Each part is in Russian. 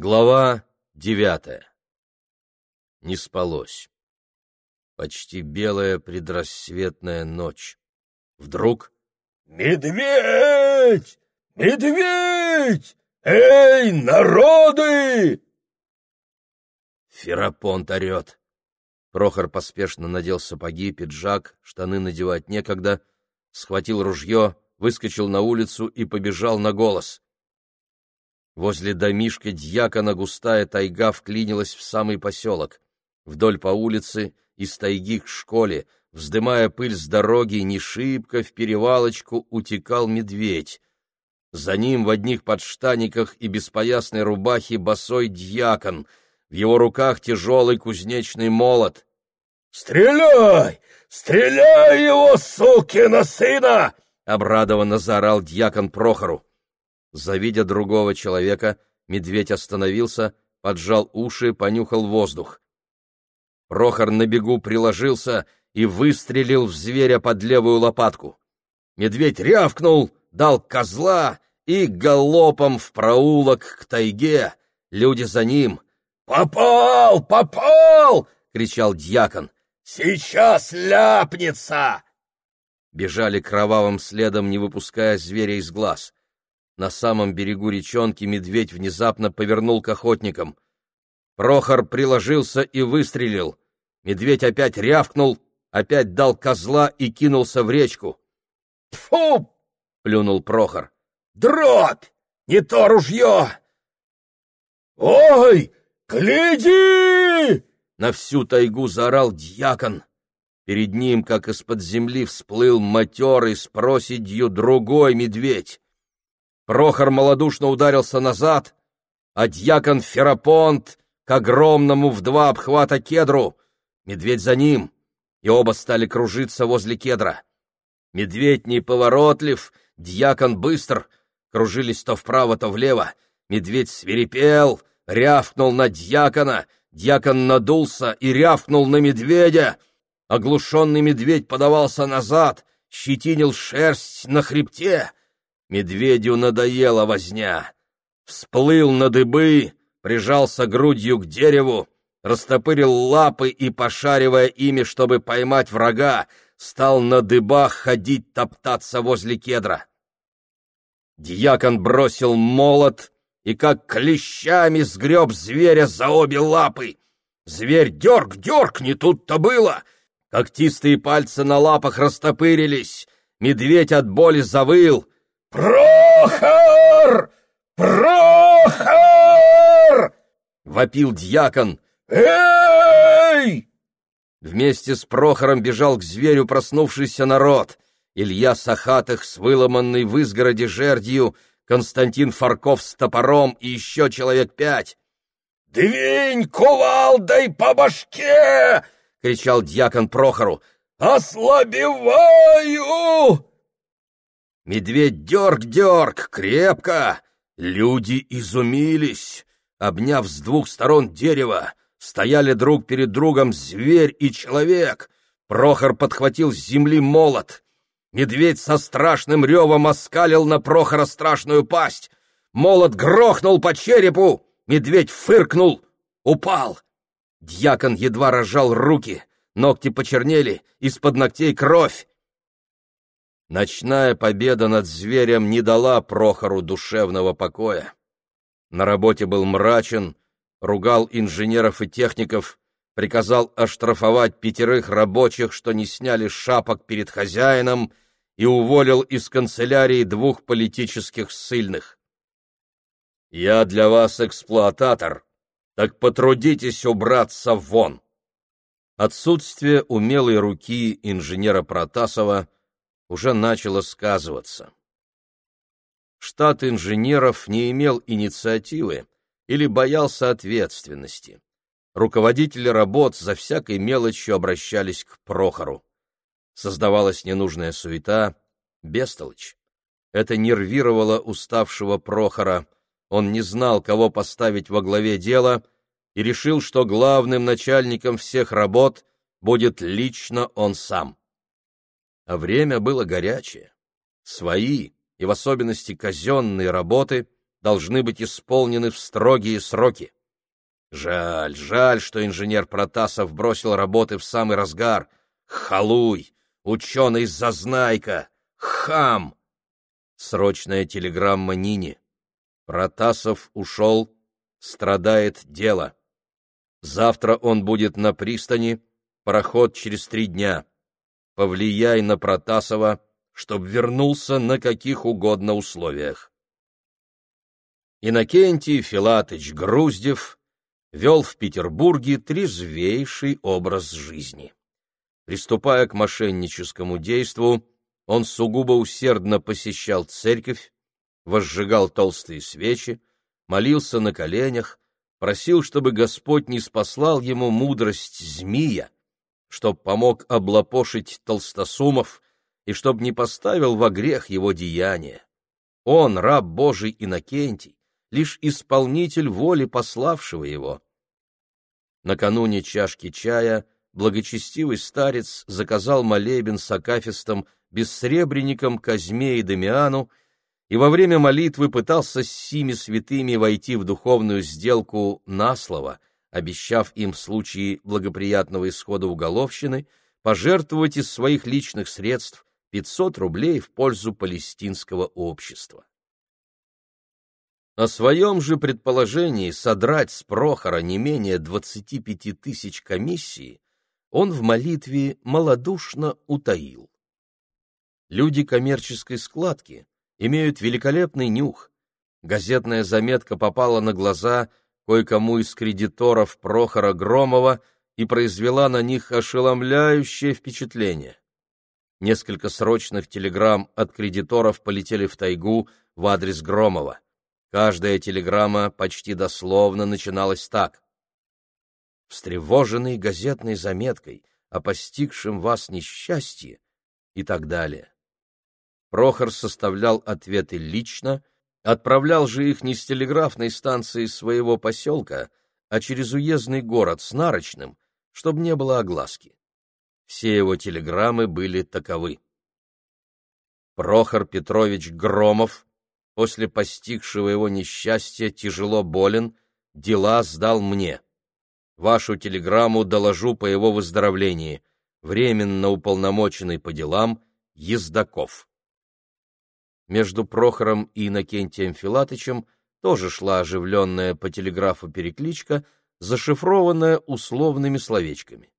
Глава девятая. Не спалось. Почти белая предрассветная ночь. Вдруг... «Медведь! Медведь! Эй, народы!» Ферапонт орет. Прохор поспешно надел сапоги, пиджак, штаны надевать некогда, схватил ружье, выскочил на улицу и побежал на голос. Возле домишка дьякона густая тайга вклинилась в самый поселок. Вдоль по улице, из тайги к школе, вздымая пыль с дороги, не шибко в перевалочку утекал медведь. За ним в одних подштаниках и беспоясной рубахе босой дьякон, в его руках тяжелый кузнечный молот. «Стреляй! Стреляй его, сукина сына!» — обрадованно заорал дьякон Прохору. Завидя другого человека, медведь остановился, поджал уши, понюхал воздух. Прохор на бегу приложился и выстрелил в зверя под левую лопатку. Медведь рявкнул, дал козла и галопом в проулок к тайге. Люди за ним. «Попал! Попал!» — кричал дьякон. «Сейчас ляпнется!» Бежали кровавым следом, не выпуская зверя из глаз. На самом берегу речонки медведь внезапно повернул к охотникам. Прохор приложился и выстрелил. Медведь опять рявкнул, опять дал козла и кинулся в речку. «Тьфу!» — плюнул Прохор. «Дробь! Не то ружье!» «Ой, гляди!» На всю тайгу заорал дьякон. Перед ним, как из-под земли, всплыл матерый с проседью другой медведь. Прохор малодушно ударился назад, а дьякон Ферапонт к огромному в два обхвата кедру. Медведь за ним, и оба стали кружиться возле кедра. Медведь неповоротлив, дьякон быстр, кружились то вправо, то влево. Медведь свирепел, рявкнул на дьякона, дьякон надулся и рявкнул на медведя. Оглушенный медведь подавался назад, щетинил шерсть на хребте — Медведю надоела возня. Всплыл на дыбы, прижался грудью к дереву, растопырил лапы и, пошаривая ими, чтобы поймать врага, стал на дыбах ходить топтаться возле кедра. Дьякон бросил молот и как клещами сгреб зверя за обе лапы. Зверь дерг-дерг, не тут-то было. Когтистые пальцы на лапах растопырились. Медведь от боли завыл — «Прохор! Прохор!» — вопил дьякон. «Эй!» Вместе с Прохором бежал к зверю проснувшийся народ. Илья Сахатых с выломанной в изгороде жердью, Константин Фарков с топором и еще человек пять. «Двинь кувалдой по башке!» — кричал дьякон Прохору. «Ослабеваю!» Медведь дерг-дерг, крепко. Люди изумились. Обняв с двух сторон дерево, стояли друг перед другом зверь и человек. Прохор подхватил с земли молот. Медведь со страшным ревом оскалил на Прохора страшную пасть. Молот грохнул по черепу. Медведь фыркнул, упал. Дьякон едва разжал руки. Ногти почернели, из-под ногтей кровь. Ночная победа над зверем не дала Прохору душевного покоя. На работе был мрачен, ругал инженеров и техников, приказал оштрафовать пятерых рабочих, что не сняли шапок перед хозяином, и уволил из канцелярии двух политических ссыльных. «Я для вас эксплуататор, так потрудитесь убраться вон!» Отсутствие умелой руки инженера Протасова — уже начало сказываться. Штат инженеров не имел инициативы или боялся ответственности. Руководители работ за всякой мелочью обращались к Прохору. Создавалась ненужная суета, бестолочь. Это нервировало уставшего Прохора. Он не знал, кого поставить во главе дела, и решил, что главным начальником всех работ будет лично он сам а время было горячее. Свои, и в особенности казенные работы, должны быть исполнены в строгие сроки. Жаль, жаль, что инженер Протасов бросил работы в самый разгар. Халуй, ученый-зазнайка, хам! Срочная телеграмма Нине. Протасов ушел, страдает дело. Завтра он будет на пристани, пароход через три дня. Повлияй на Протасова, чтоб вернулся на каких угодно условиях. Иннокентий Филатыч Груздев вел в Петербурге трезвейший образ жизни. Приступая к мошенническому действу, он сугубо усердно посещал церковь, возжигал толстые свечи, молился на коленях, просил, чтобы Господь не спаслал ему мудрость змея, чтоб помог облапошить толстосумов и чтоб не поставил во грех его деяния. Он, раб Божий Иннокентий, лишь исполнитель воли пославшего его. Накануне чашки чая благочестивый старец заказал молебен с акафистом бессребренником Казьме и Дамиану, и во время молитвы пытался с сими святыми войти в духовную сделку на слово, обещав им в случае благоприятного исхода уголовщины пожертвовать из своих личных средств 500 рублей в пользу палестинского общества. О своем же предположении содрать с Прохора не менее 25 тысяч комиссии он в молитве малодушно утаил. Люди коммерческой складки имеют великолепный нюх. Газетная заметка попала на глаза кое-кому из кредиторов Прохора Громова и произвела на них ошеломляющее впечатление. Несколько срочных телеграмм от кредиторов полетели в тайгу в адрес Громова. Каждая телеграмма почти дословно начиналась так. «Встревоженный газетной заметкой о постигшем вас несчастье» и так далее. Прохор составлял ответы лично, отправлял же их не с телеграфной станции своего поселка, а через уездный город с Нарочным, чтобы не было огласки. Все его телеграммы были таковы. Прохор Петрович Громов после постигшего его несчастья тяжело болен, дела сдал мне. Вашу телеграмму доложу по его выздоровлении. Временно уполномоченный по делам Ездаков между Прохором и Иннокентием Филатычем тоже шла оживленная по телеграфу перекличка, зашифрованная условными словечками.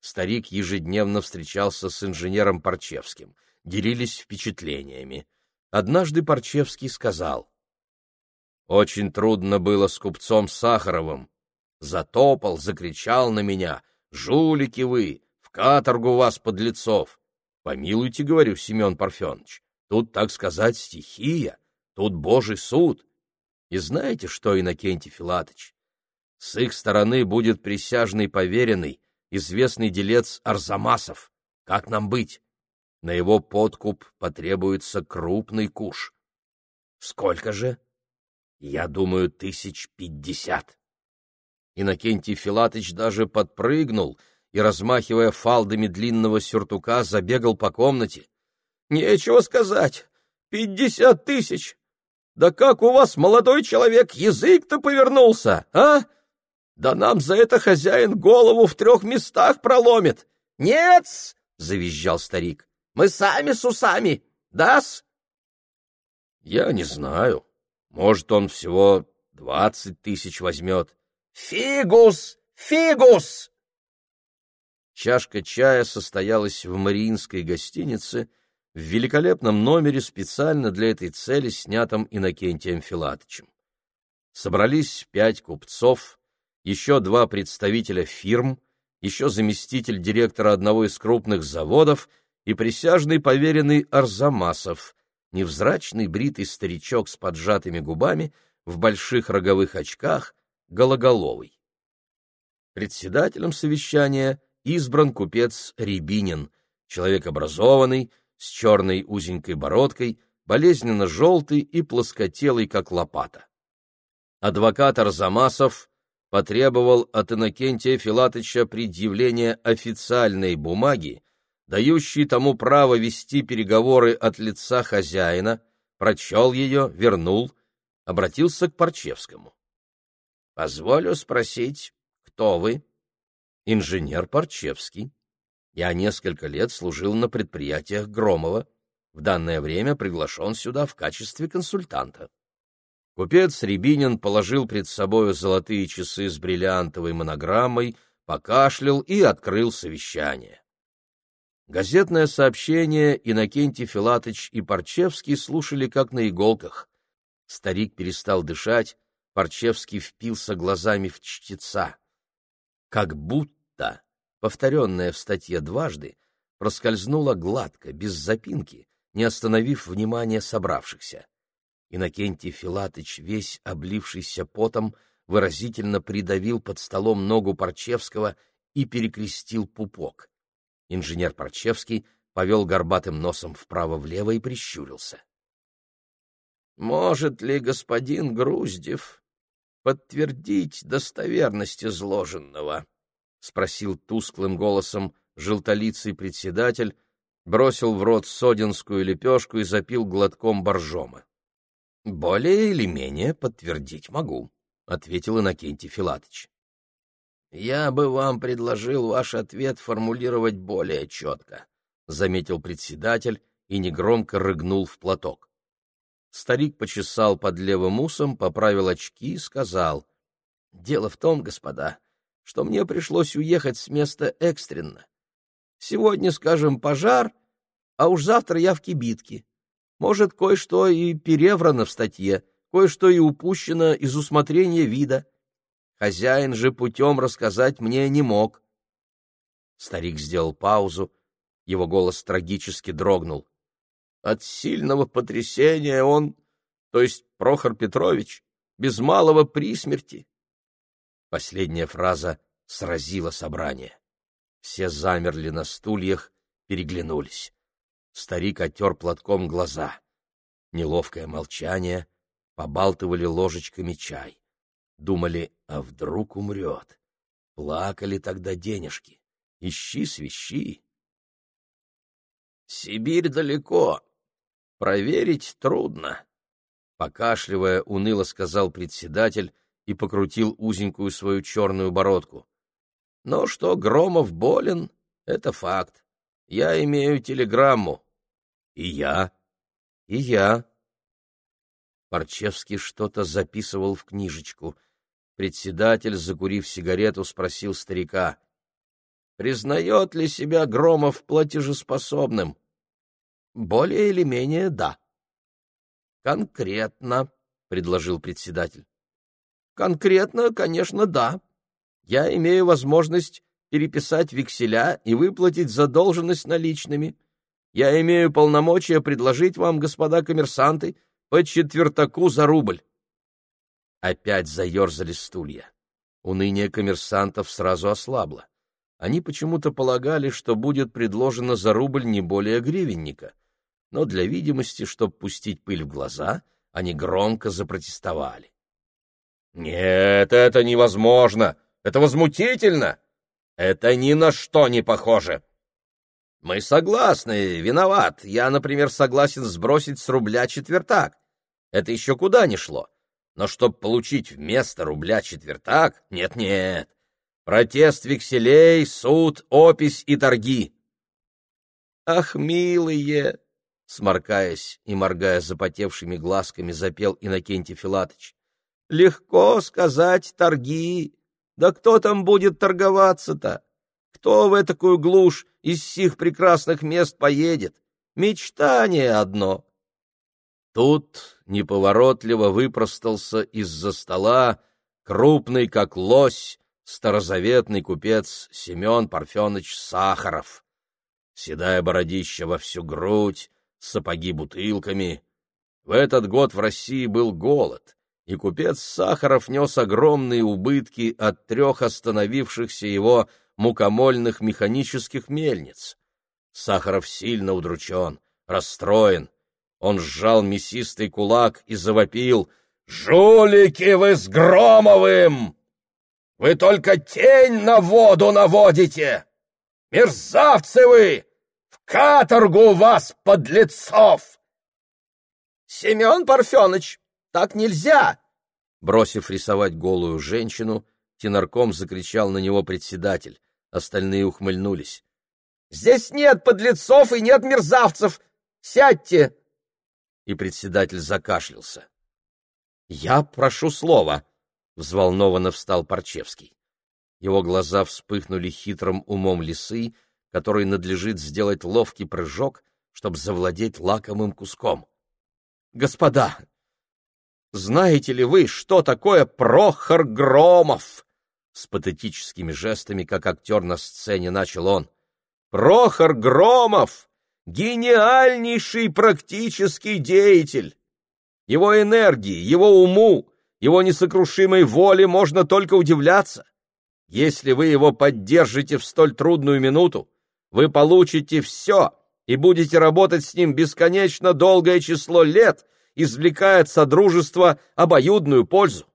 Старик ежедневно встречался с инженером Парчевским, делились впечатлениями. Однажды Парчевский сказал, «Очень трудно было с купцом Сахаровым. Затопал, закричал на меня, «Жулики вы! В каторгу вас, подлецов!» «Помилуйте, — говорю, Семен Парфенович, Тут, так сказать, стихия, тут Божий суд. И знаете что, Иннокентий Филатыч? С их стороны будет присяжный поверенный, известный делец Арзамасов. Как нам быть? На его подкуп потребуется крупный куш. Сколько же? Я думаю, тысяч пятьдесят. Иннокентий Филатыч даже подпрыгнул и, размахивая фалдами длинного сюртука, забегал по комнате. Нечего сказать. Пятьдесят тысяч. Да как у вас, молодой человек, язык-то повернулся, а? Да нам за это хозяин голову в трех местах проломит. Нет, завизжал старик. Мы сами с усами. Да-с? Я не знаю. Может, он всего двадцать тысяч возьмет. Фигус! Фигус! Чашка чая состоялась в Мариинской гостинице, в великолепном номере специально для этой цели, снятом Иннокентием Филатычем. Собрались пять купцов, еще два представителя фирм, еще заместитель директора одного из крупных заводов и присяжный поверенный Арзамасов, невзрачный бритый старичок с поджатыми губами, в больших роговых очках, гологоловый. Председателем совещания избран купец Рябинин, человек образованный, с черной узенькой бородкой, болезненно желтый и плоскотелый, как лопата. Адвокат Арзамасов потребовал от Иннокентия Филатыча предъявления официальной бумаги, дающей тому право вести переговоры от лица хозяина, прочел ее, вернул, обратился к Парчевскому. — Позволю спросить, кто вы? — Инженер Парчевский. Я несколько лет служил на предприятиях Громова. В данное время приглашен сюда в качестве консультанта. Купец Рябинин положил пред собою золотые часы с бриллиантовой монограммой, покашлял и открыл совещание. Газетное сообщение Иннокентий Филатыч и Парчевский слушали как на иголках. Старик перестал дышать, Парчевский впился глазами в чтеца. Как будто, повторенное в статье дважды, проскользнуло гладко, без запинки, не остановив внимания собравшихся. Иннокентий Филатыч, весь облившийся потом, выразительно придавил под столом ногу Парчевского и перекрестил пупок. Инженер Парчевский повел горбатым носом вправо-влево и прищурился. «Может ли господин Груздев подтвердить достоверность изложенного?» — спросил тусклым голосом желтолицый председатель, бросил в рот содинскую лепешку и запил глотком боржома. «Более или менее подтвердить могу», — ответил Иннокентий Филатович. «Я бы вам предложил ваш ответ формулировать более четко», — заметил председатель и негромко рыгнул в платок. Старик почесал под левым усом, поправил очки и сказал, «Дело в том, господа, что мне пришлось уехать с места экстренно. Сегодня, скажем, пожар, а уж завтра я в кибитке. Может, кое-что и переврано в статье, кое-что и упущено из усмотрения вида». Хозяин же путем рассказать мне не мог. Старик сделал паузу, его голос трагически дрогнул. От сильного потрясения он, то есть Прохор Петрович, без малого при смерти. Последняя фраза сразила собрание. Все замерли на стульях, переглянулись. Старик отер платком глаза. Неловкое молчание, побалтывали ложечками чай. Думали, а вдруг умрет? Плакали тогда денежки. Ищи, свищи. Сибирь далеко. Проверить трудно. Покашливая, уныло сказал председатель и покрутил узенькую свою черную бородку. Но что Громов болен, это факт. Я имею телеграмму. И я. И я. Парчевский что-то записывал в книжечку — Председатель, закурив сигарету, спросил старика. «Признает ли себя Громов платежеспособным?» «Более или менее, да». «Конкретно», — предложил председатель. «Конкретно, конечно, да. Я имею возможность переписать векселя и выплатить задолженность наличными. Я имею полномочия предложить вам, господа коммерсанты, по четвертаку за рубль. Опять заерзали стулья. Уныние коммерсантов сразу ослабло. Они почему-то полагали, что будет предложено за рубль не более гривенника. Но для видимости, чтобы пустить пыль в глаза, они громко запротестовали. «Нет, это невозможно! Это возмутительно! Это ни на что не похоже!» «Мы согласны, виноват. Я, например, согласен сбросить с рубля четвертак. Это еще куда ни шло. Но чтоб получить вместо рубля четвертак, нет-нет. Протест векселей, суд, опись и торги. Ах, милые! Сморкаясь и моргая запотевшими глазками, запел Иннокентий Филатыч. Легко сказать торги. Да кто там будет торговаться-то? Кто в такую глушь из сих прекрасных мест поедет? Мечтание одно. Тут неповоротливо выпростался из-за стола крупный, как лось, старозаветный купец Семен Парфенович Сахаров. Седая бородища во всю грудь, сапоги бутылками. В этот год в России был голод, и купец Сахаров нес огромные убытки от трех остановившихся его мукомольных механических мельниц. Сахаров сильно удручен, расстроен, он сжал мясистый кулак и завопил. «Жулики вы с Громовым! Вы только тень на воду наводите! Мерзавцы вы! В каторгу вас, подлецов!» «Семен Парфенович!» Так нельзя!» Бросив рисовать голую женщину, тенарком закричал на него председатель. Остальные ухмыльнулись. «Здесь нет подлецов и нет мерзавцев! Сядьте!» И председатель закашлялся. «Я прошу слова!» — взволнованно встал Парчевский. Его глаза вспыхнули хитрым умом лисы, который надлежит сделать ловкий прыжок, чтобы завладеть лакомым куском. «Господа, знаете ли вы, что такое Прохор Громов?» С патетическими жестами, как актер на сцене, начал он. «Прохор Громов — гениальнейший практический деятель. Его энергии, его уму, его несокрушимой воле можно только удивляться. Если вы его поддержите в столь трудную минуту, вы получите все и будете работать с ним бесконечно долгое число лет, извлекая от содружества обоюдную пользу.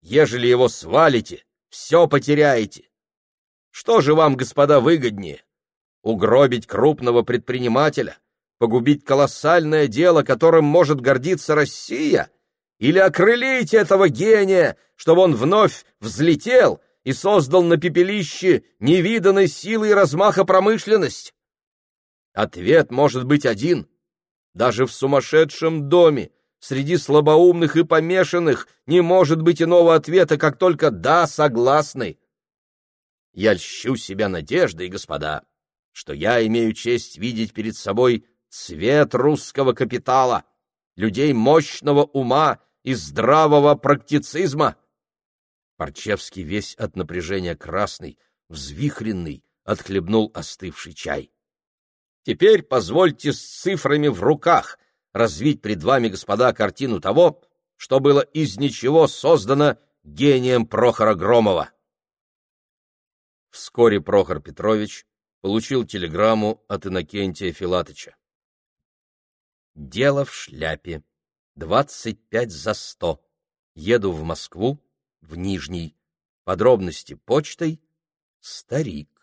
Ежели его свалите, все потеряете. Что же вам, господа, выгоднее? Угробить крупного предпринимателя, погубить колоссальное дело, которым может гордиться Россия, или окрылить этого гения, чтобы он вновь взлетел и создал на пепелище невиданной силы и размаха промышленность? Ответ может быть один. Даже в сумасшедшем доме, среди слабоумных и помешанных, не может быть иного ответа, как только «да, согласный». Я льщу себя надеждой, господа, что я имею честь видеть перед собой цвет русского капитала, людей мощного ума и здравого практицизма. Парчевский весь от напряжения красный, взвихренный, отхлебнул остывший чай. Теперь позвольте с цифрами в руках развить пред вами, господа, картину того, что было из ничего создано гением Прохора Громова. Вскоре Прохор Петрович получил телеграмму от Иннокентия Филатыча. Дело в шляпе. Двадцать пять за сто. Еду в Москву в Нижний. Подробности почтой. Старик.